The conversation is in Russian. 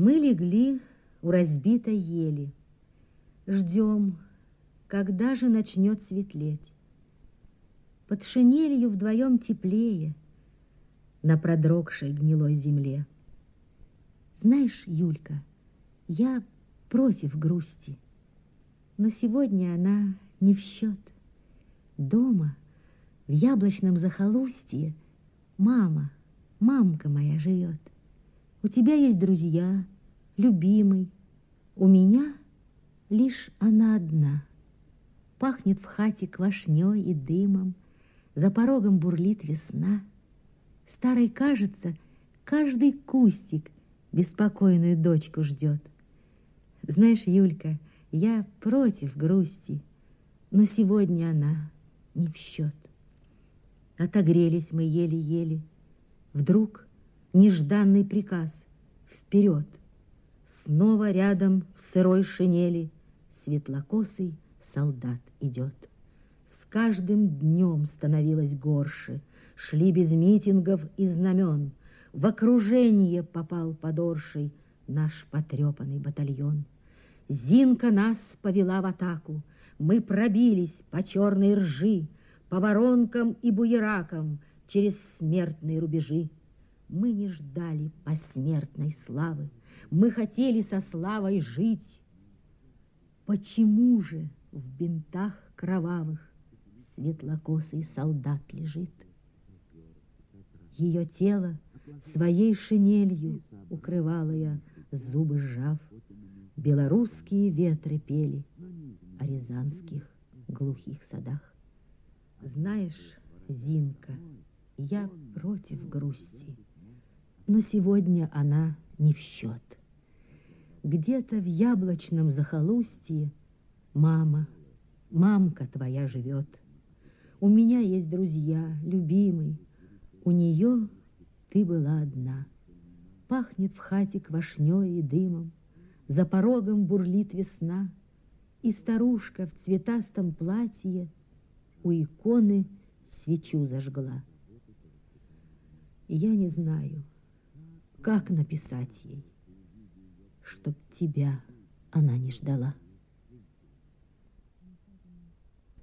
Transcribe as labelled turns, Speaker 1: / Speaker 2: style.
Speaker 1: Мы легли у разбитой ели. Ждем, когда же начнет светлеть. Под шинелью вдвоем теплее на продрогшей гнилой земле. Знаешь, Юлька, я против грусти, но сегодня она не в счет. Дома, в яблочном захолустье, мама, мамка моя живет. У тебя есть друзья, любимый. У меня лишь она одна. Пахнет в хате квашней и дымом, За порогом бурлит весна. Старой, кажется, каждый кустик Беспокойную дочку ждет. Знаешь, Юлька, я против грусти, Но сегодня она не в счет. Отогрелись мы еле-еле. Вдруг нежданный приказ вперед. Снова рядом в сырой шинели светлокосый солдат идет. С каждым днем становилось горше, шли без митингов и знамен. В окружение попал подорший наш потрепанный батальон. Зинка нас повела в атаку, мы пробились по черной ржи, по воронкам и буеракам через смертные рубежи. Мы не ждали посмертной славы, мы хотели со славой жить. Почему же в бинтах кровавых светлокосый солдат лежит? Ее тело своей шинелью укрывала я, зубы сжав. Белорусские ветры пели о рязанских глухих садах. Знаешь, Зинка, я против грусти но сегодня она не в счет. Где-то в яблочном захолустье мама, мамка твоя живет. У меня есть друзья, любимый, у нее ты была одна. Пахнет в хате квашней и дымом, за порогом бурлит весна, и старушка в цветастом платье у иконы свечу зажгла. Я не знаю, как написать ей, чтоб тебя она не ждала?